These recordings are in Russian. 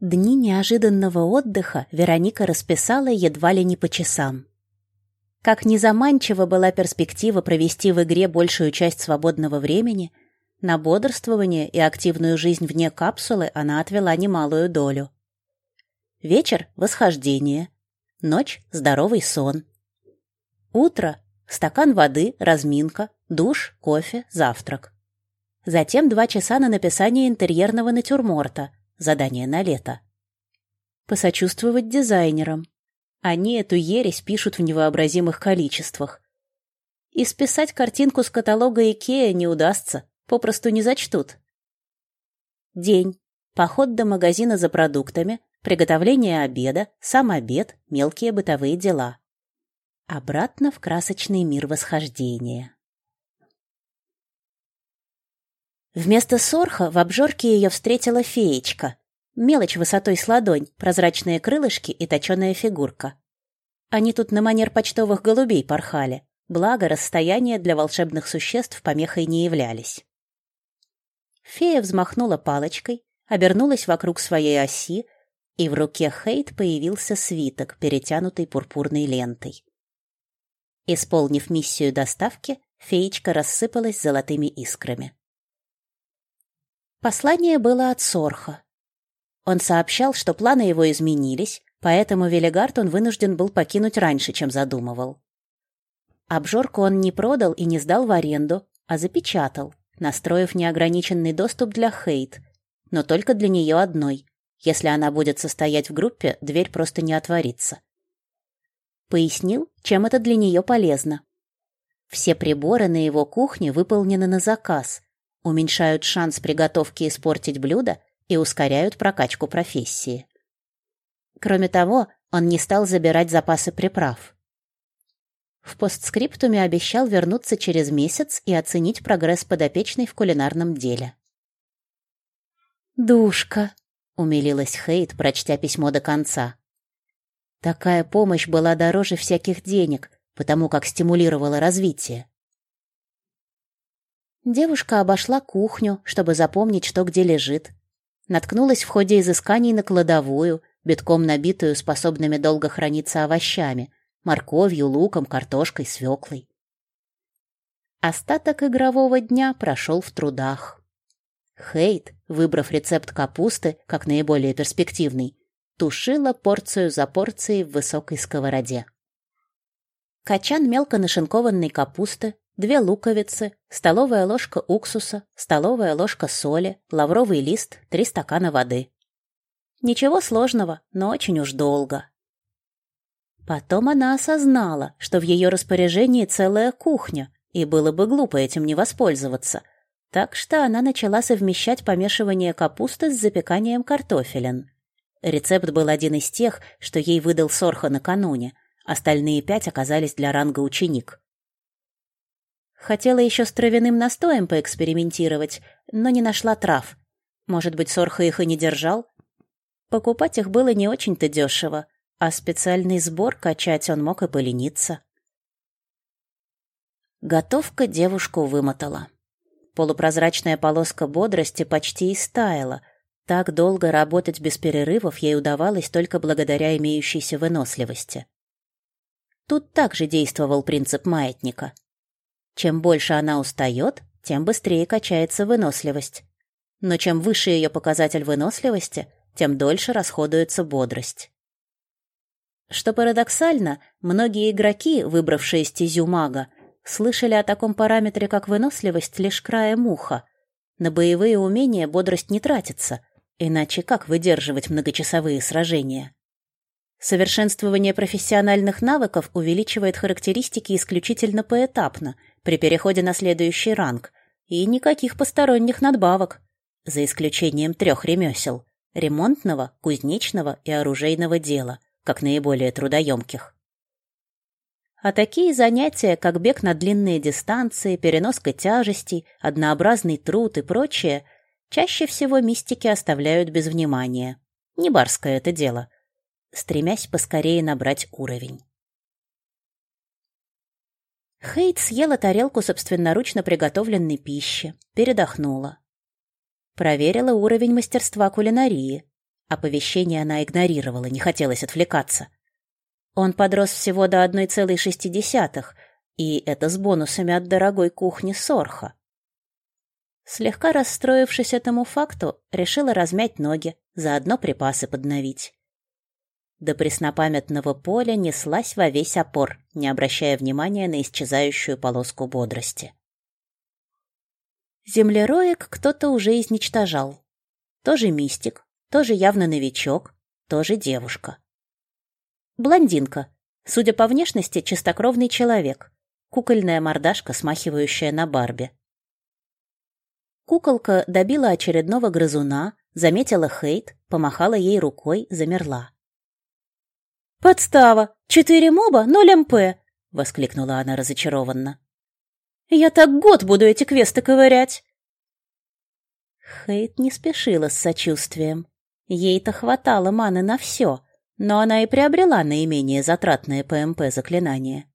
Дни неожиданного отдыха Вероника расписала едва ли не по часам. Как незаманчива была перспектива провести в игре большую часть свободного времени, на бодрствование и активную жизнь вне капсулы она отвела немалую долю. Вечер — восхождение, ночь — здоровый сон. Утро — стакан воды, разминка, душ, кофе, завтрак. Затем два часа на написание интерьерного натюрморта — Задание на лето. Посочувствовать дизайнерам. Они эту ересь пишут в невообразимых количествах. И списать картинку с каталога Икея не удастся, попросту не зачтут. День. Поход до магазина за продуктами, приготовление обеда, сам обед, мелкие бытовые дела. Обратно в красочный мир восхождения. Вместо сорха в обжорке ее встретила феечка. Мелочь высотой с ладонь, прозрачные крылышки и точеная фигурка. Они тут на манер почтовых голубей порхали, благо расстояния для волшебных существ помехой не являлись. Фея взмахнула палочкой, обернулась вокруг своей оси, и в руке Хейт появился свиток, перетянутый пурпурной лентой. Исполнив миссию доставки, феечка рассыпалась золотыми искрами. Послание было от Сорха. Он сообщал, что планы его изменились, поэтому Велигард он вынужден был покинуть раньше, чем задумывал. Обжорку он не продал и не сдал в аренду, а запечатал, настроив неограниченный доступ для Хейт, но только для нее одной. Если она будет состоять в группе, дверь просто не отворится. Пояснил, чем это для нее полезно. Все приборы на его кухне выполнены на заказ, уменьшают шанс приготовки испортить блюдо и ускоряют прокачку профессии. Кроме того, он не стал забирать запасы приправ. В постскриптуме обещал вернуться через месяц и оценить прогресс подопечной в кулинарном деле. «Душка», — умилилась Хейт, прочтя письмо до конца. Такая помощь была дороже всяких денег, потому как стимулировала развитие. Девушка обошла кухню, чтобы запомнить, что где лежит. Наткнулась в ходе изысканий на кладовую, битком набитую способными долго храниться овощами, морковью, луком, картошкой, свеклой. Остаток игрового дня прошел в трудах. Хейт, выбрав рецепт капусты как наиболее перспективный, тушила порцию за порцией в высокой сковороде. Качан мелко нашинкованной капусты две луковицы, столовая ложка уксуса, столовая ложка соли, лавровый лист, три стакана воды. Ничего сложного, но очень уж долго. Потом она осознала, что в ее распоряжении целая кухня, и было бы глупо этим не воспользоваться. Так что она начала совмещать помешивание капусты с запеканием картофелин. Рецепт был один из тех, что ей выдал Сорха накануне. Остальные пять оказались для ранга ученик. Хотела еще с травяным настоем поэкспериментировать, но не нашла трав. Может быть, Сорха их и не держал? Покупать их было не очень-то дешево, а специальный сбор качать он мог и полениться. Готовка девушку вымотала. Полупрозрачная полоска бодрости почти истаяла. Так долго работать без перерывов ей удавалось только благодаря имеющейся выносливости. Тут также действовал принцип маятника — чем больше она устает, тем быстрее качается выносливость. Но чем выше ее показатель выносливости, тем дольше расходуется бодрость. Что парадоксально, многие игроки, выбравшие стезю мага, слышали о таком параметре, как выносливость, лишь краем уха. На боевые умения бодрость не тратится, иначе как выдерживать многочасовые сражения? Совершенствование профессиональных навыков увеличивает характеристики исключительно поэтапно – при переходе на следующий ранг, и никаких посторонних надбавок, за исключением трех ремесел – ремонтного, кузнечного и оружейного дела, как наиболее трудоемких. А такие занятия, как бег на длинные дистанции, переноска тяжестей, однообразный труд и прочее, чаще всего мистики оставляют без внимания. Не барское это дело, стремясь поскорее набрать уровень. Хейт съела тарелку собственноручно приготовленной пищи, передохнула. Проверила уровень мастерства кулинарии. Оповещение она игнорировала, не хотелось отвлекаться. Он подрос всего до 1,6, и это с бонусами от дорогой кухни Сорха. Слегка расстроившись этому факту, решила размять ноги, заодно припасы подновить. До преснопамятного поля неслась во весь опор, не обращая внимания на исчезающую полоску бодрости. Землероек кто-то уже изничтожал. Тоже мистик, тоже явно новичок, тоже девушка. Блондинка. Судя по внешности, чистокровный человек. Кукольная мордашка, смахивающая на Барби. Куколка добила очередного грызуна, заметила Хейт, помахала ей рукой, замерла. «Подстава! Четыре моба, ноль МП!» — воскликнула она разочарованно. «Я так год буду эти квесты ковырять!» Хейт не спешила с сочувствием. Ей-то хватало маны на все, но она и приобрела наименее затратное ПМП заклинание.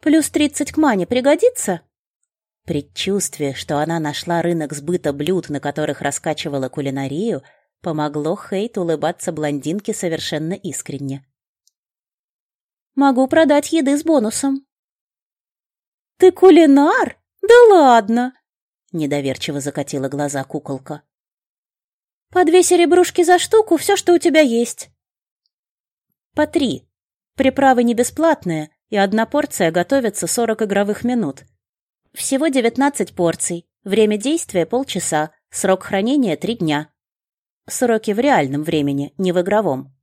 «Плюс тридцать к мане пригодится?» Предчувствие, что она нашла рынок сбыта блюд, на которых раскачивала кулинарию, помогло Хейт улыбаться блондинке совершенно искренне. «Могу продать еды с бонусом». «Ты кулинар? Да ладно!» Недоверчиво закатила глаза куколка. По две серебрушки за штуку, все, что у тебя есть. По три. Приправы не бесплатные, и одна порция готовится сорок игровых минут. Всего девятнадцать порций. Время действия полчаса, срок хранения три дня. Сроки в реальном времени, не в игровом.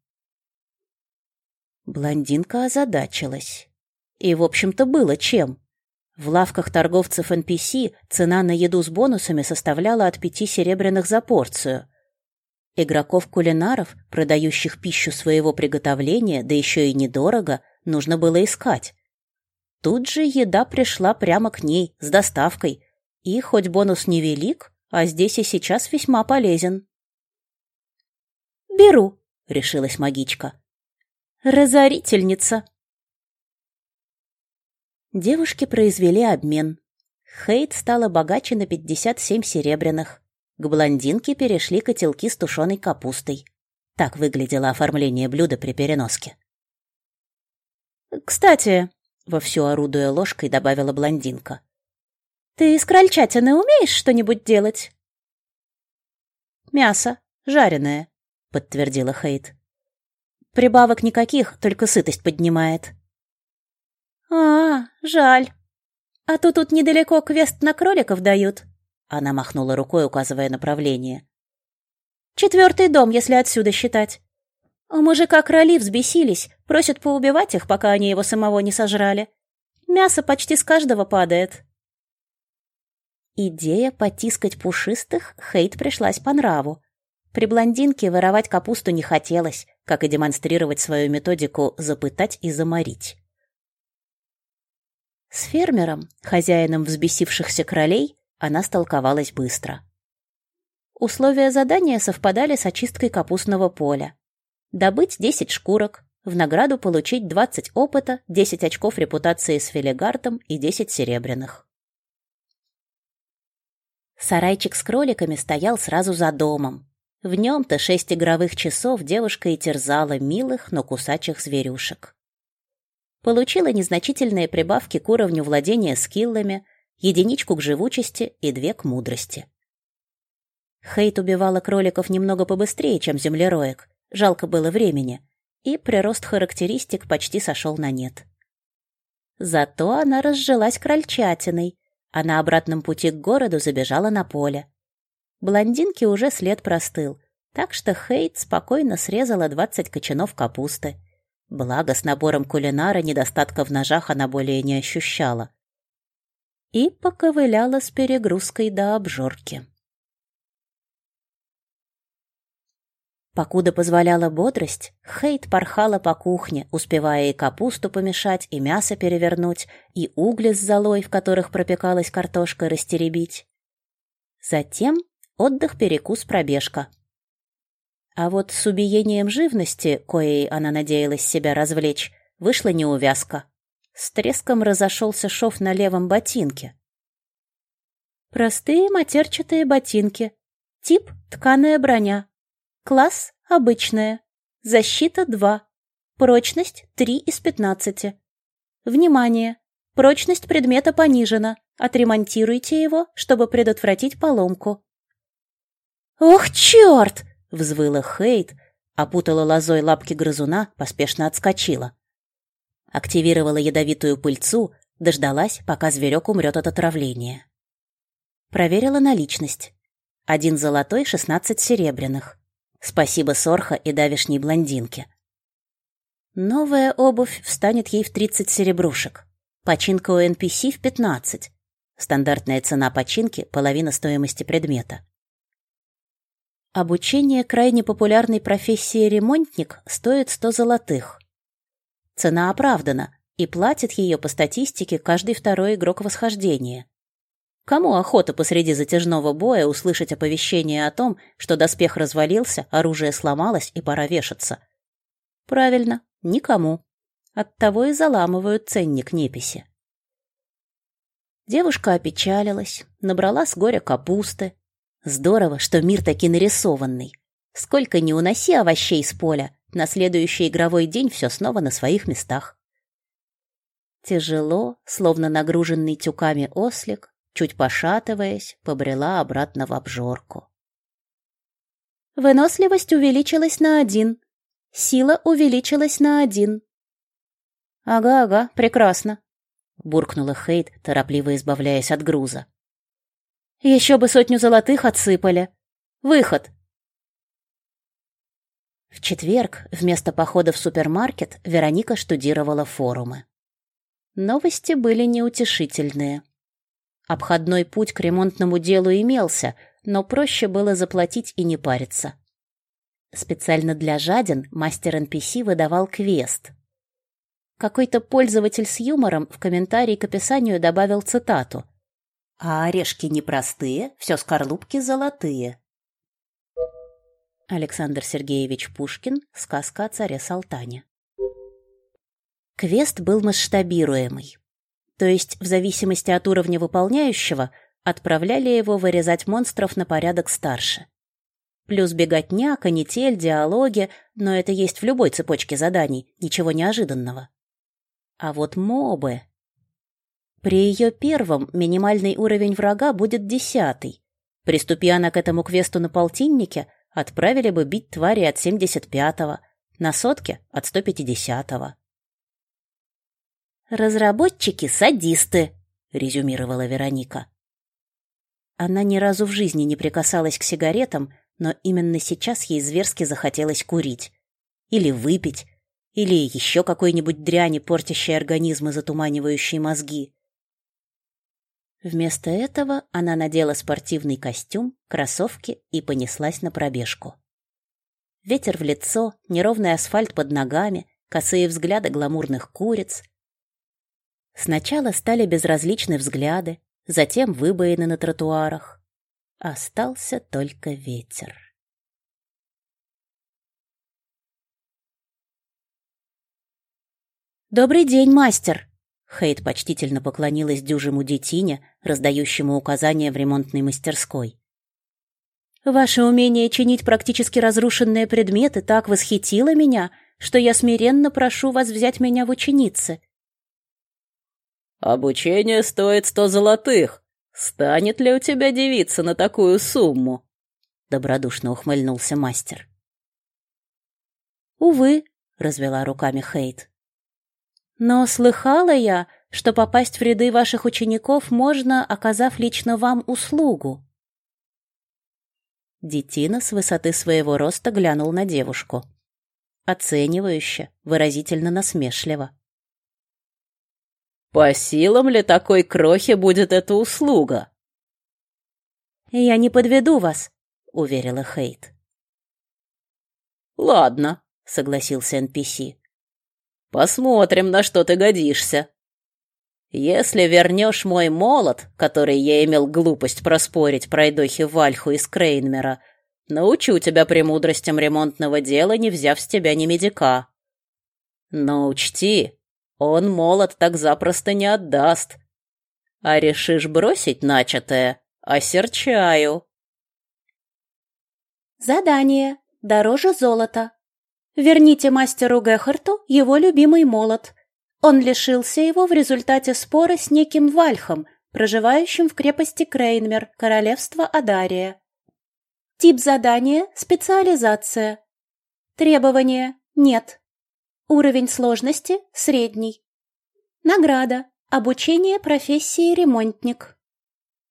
Блондинка озадачилась. И, в общем-то, было чем. В лавках торговцев NPC цена на еду с бонусами составляла от пяти серебряных за порцию. Игроков-кулинаров, продающих пищу своего приготовления, да еще и недорого, нужно было искать. Тут же еда пришла прямо к ней, с доставкой. И хоть бонус невелик, а здесь и сейчас весьма полезен. «Беру», — решилась магичка. «Разорительница». Девушки произвели обмен. Хейт стала богаче на 57 серебряных. К блондинке перешли котелки с тушеной капустой. Так выглядело оформление блюда при переноске. «Кстати», — вовсю орудуя ложкой, добавила блондинка, «ты из крольчатины умеешь что-нибудь делать?» «Мясо, жареное», — подтвердила Хейт. «Прибавок никаких, только сытость поднимает». «А, жаль. А то тут недалеко квест на кроликов дают. Она махнула рукой, указывая направление. «Четвертый дом, если отсюда считать. У мужика кроли взбесились, просят поубивать их, пока они его самого не сожрали. Мясо почти с каждого падает». Идея потискать пушистых Хейт пришлась по нраву. При блондинке воровать капусту не хотелось, как и демонстрировать свою методику запытать и заморить. С фермером, хозяином взбесившихся кролей, она столковалась быстро. Условия задания совпадали с очисткой капустного поля. Добыть 10 шкурок, в награду получить 20 опыта, 10 очков репутации с филигартом и 10 серебряных. Сарайчик с кроликами стоял сразу за домом. В нем-то шесть игровых часов девушка и терзала милых, но кусачих зверюшек. Получила незначительные прибавки к уровню владения скиллами, единичку к живучести и две к мудрости. Хейт убивала кроликов немного побыстрее, чем землероек, жалко было времени, и прирост характеристик почти сошел на нет. Зато она разжилась крольчатиной, а на обратном пути к городу забежала на поле. Блондинке уже след простыл, так что Хейт спокойно срезала двадцать кочанов капусты. Благо, с набором кулинара недостатка в ножах она более не ощущала и поковыляла с перегрузкой до обжорки. Покуда позволяла бодрость, Хейт порхала по кухне, успевая и капусту помешать, и мясо перевернуть, и угли с золой, в которых пропекалась картошка, растеребить. Затем отдых-перекус пробежка. А вот с убиением живности, коей она надеялась себя развлечь, вышла неувязка. С треском разошелся шов на левом ботинке. Простые матерчатые ботинки. Тип — тканая броня. Класс обычная. Защита 2. Прочность 3 из 15. Внимание! Прочность предмета понижена. Отремонтируйте его, чтобы предотвратить поломку. «Ох, черт!» — взвыла Хейт, опутала лозой лапки грызуна, поспешно отскочила. Активировала ядовитую пыльцу, дождалась, пока зверек умрет от отравления. Проверила наличность. Один золотой, шестнадцать серебряных. Спасибо Сорха и давишней блондинке. Новая обувь встанет ей в тридцать серебрушек. Починка у NPC в пятнадцать. Стандартная цена починки – половина стоимости предмета. Обучение крайне популярной профессии ремонтник стоит 100 золотых. Цена оправдана, и платит ее по статистике каждый второй игрок восхождения. Кому охота посреди затяжного боя услышать оповещение о том, что доспех развалился, оружие сломалось и пора вешаться? Правильно, никому. Оттого и заламывают ценник неписи. Девушка опечалилась, набрала с горя капусты, Здорово, что мир таки нарисованный. Сколько ни уноси овощей с поля, на следующий игровой день все снова на своих местах. Тяжело, словно нагруженный тюками ослик, чуть пошатываясь, побрела обратно в обжорку. Выносливость увеличилась на один. Сила увеличилась на один. «Ага-ага, прекрасно», — буркнула Хейт, торопливо избавляясь от груза. Еще бы сотню золотых отсыпали. Выход. В четверг вместо похода в супермаркет Вероника штудировала форумы. Новости были неутешительные. Обходной путь к ремонтному делу имелся, но проще было заплатить и не париться. Специально для жадин мастер NPC выдавал квест. Какой-то пользователь с юмором в комментарии к описанию добавил цитату. А орешки не простые, все скорлупки золотые. Александр Сергеевич Пушкин. Сказка о царе Салтане. Квест был масштабируемый. То есть, в зависимости от уровня выполняющего, отправляли его вырезать монстров на порядок старше. Плюс беготня, канитель, диалоги, но это есть в любой цепочке заданий, ничего неожиданного. А вот мобы... При ее первом минимальный уровень врага будет десятый. Приступи она к этому квесту на полтиннике, отправили бы бить твари от 75-го, на сотке — от 150-го. «Разработчики — садисты», — резюмировала Вероника. Она ни разу в жизни не прикасалась к сигаретам, но именно сейчас ей зверски захотелось курить. Или выпить, или еще какой-нибудь дряни, портящей организм и затуманивающей мозги. Вместо этого она надела спортивный костюм, кроссовки и понеслась на пробежку. Ветер в лицо, неровный асфальт под ногами, косые взгляды гламурных куриц. Сначала стали безразличны взгляды, затем выбоины на тротуарах. Остался только ветер. «Добрый день, мастер!» Хейт почтительно поклонилась дюжему детине, раздающему указания в ремонтной мастерской. «Ваше умение чинить практически разрушенные предметы так восхитило меня, что я смиренно прошу вас взять меня в ученицы». «Обучение стоит сто золотых. Станет ли у тебя девица на такую сумму?» Добродушно ухмыльнулся мастер. «Увы», — развела руками Хейт. Но слыхала я, что попасть в ряды ваших учеников можно, оказав лично вам услугу. Детина с высоты своего роста глянул на девушку. Оценивающе, выразительно насмешливо. «По силам ли такой крохи будет эта услуга?» «Я не подведу вас», — уверила Хейт. «Ладно», — согласился NPC. Посмотрим, на что ты годишься. Если вернешь мой молот, который я имел глупость проспорить пройдохе Вальху из Крейнмера, научу тебя премудростям ремонтного дела, не взяв с тебя ни медика. Но учти, он молот так запросто не отдаст. А решишь бросить начатое, осерчаю. Задание. дороже золота. Верните мастеру Гехарту его любимый молот. Он лишился его в результате спора с неким Вальхом, проживающим в крепости Крейнмер, королевство Адария. Тип задания – специализация. Требования – нет. Уровень сложности – средний. Награда – обучение профессии ремонтник.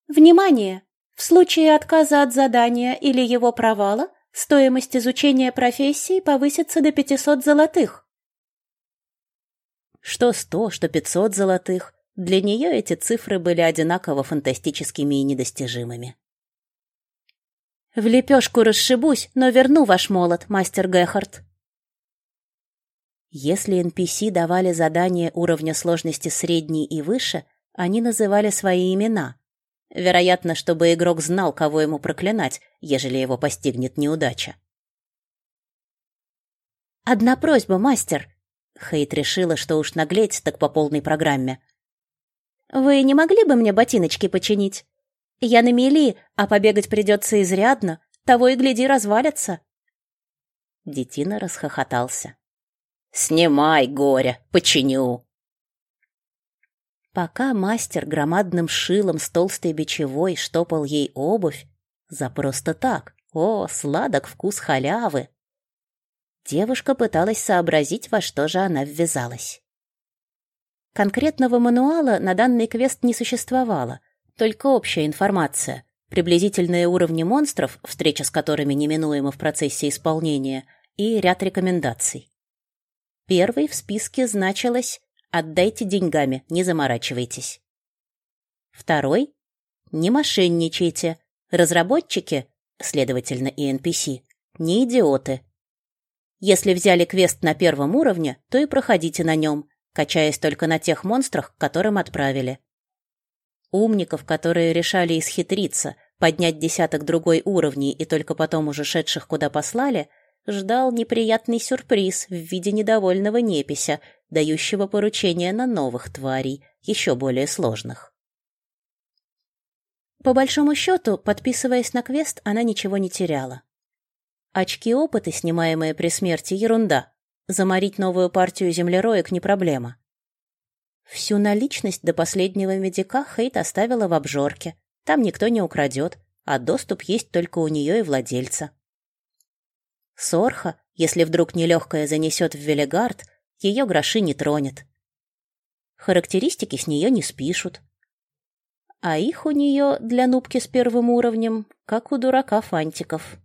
Внимание! В случае отказа от задания или его провала стоимость изучения профессии повысится до 500 золотых. Что сто, что пятьсот золотых. Для нее эти цифры были одинаково фантастическими и недостижимыми. «В лепешку расшибусь, но верну ваш молот, мастер Гехард». Если NPC давали задания уровня сложности средний и выше, они называли свои имена. Вероятно, чтобы игрок знал, кого ему проклинать, ежели его постигнет неудача. «Одна просьба, мастер», Хейт решила, что уж наглеть так по полной программе. «Вы не могли бы мне ботиночки починить? Я на мели, а побегать придется изрядно, того и гляди развалится». Детина расхохотался. «Снимай, горе, починю!» Пока мастер громадным шилом с толстой бичевой штопал ей обувь, за просто так, о, сладок вкус халявы, Девушка пыталась сообразить, во что же она ввязалась. Конкретного мануала на данный квест не существовало, только общая информация, приблизительные уровни монстров, встреча с которыми неминуема в процессе исполнения, и ряд рекомендаций. Первой в списке значилось «Отдайте деньгами, не заморачивайтесь». Второй «Не мошенничайте. Разработчики, следовательно и NPC, не идиоты, если взяли квест на первом уровне, то и проходите на нем, качаясь только на тех монстрах, к которым отправили. Умников, которые решали исхитриться, поднять десяток другой уровней и только потом уже шедших куда послали, ждал неприятный сюрприз в виде недовольного непися, дающего поручения на новых тварей, еще более сложных. По большому счету, подписываясь на квест, она ничего не теряла. Очки опыта, снимаемые при смерти, ерунда. Заморить новую партию землероек не проблема. Всю наличность до последнего медика Хейт оставила в обжорке. Там никто не украдет, а доступ есть только у нее и владельца. Сорха, если вдруг нелегкая занесет в Велигард, ее гроши не тронет. Характеристики с нее не спишут. А их у нее для нубки с первым уровнем, как у дурака фантиков.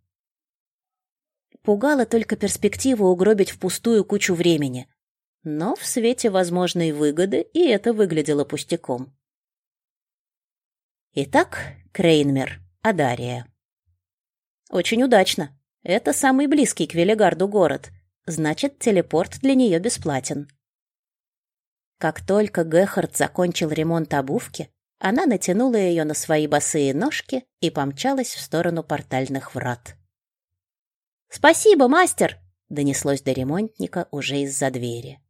Пугала только перспектива угробить впустую кучу времени. Но в свете возможной выгоды и это выглядело пустяком. Итак, Крейнмер, Адария. Очень удачно. Это самый близкий к Велигарду город. Значит, телепорт для нее бесплатен. Как только Гехард закончил ремонт обувки, она натянула ее на свои босые ножки и помчалась в сторону портальных врат. «Спасибо, мастер!» — донеслось до ремонтника уже из-за двери.